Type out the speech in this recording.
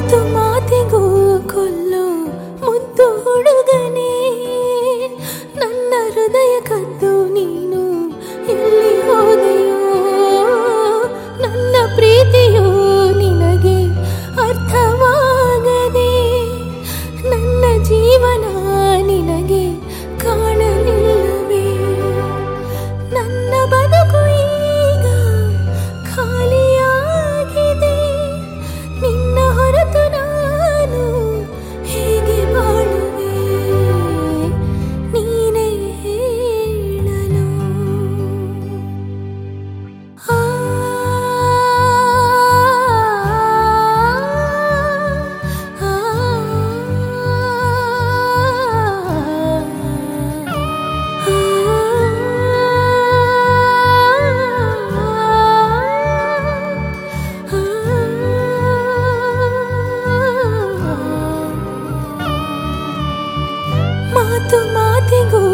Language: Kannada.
ಮಾತು ಮಾತಿಗೂ ಕೊಲ್ಲು ಮುದ್ದು ನನ್ನ ಹೃದಯ ಕದ್ದು ನೀನು ಇಲ್ಲಿ ಹೋದೆಯೋ ನನ್ನ ಪ್ರೀತಿಯು ನಿನಗೆ ಅರ್ಥವಾಗದೆ ನನ್ನ ಜೀವನ ನಿನಗೆ ಕಾಣಲಿಲ್ಲವೇ ನನ್ನ ಬದಲು tu mati ku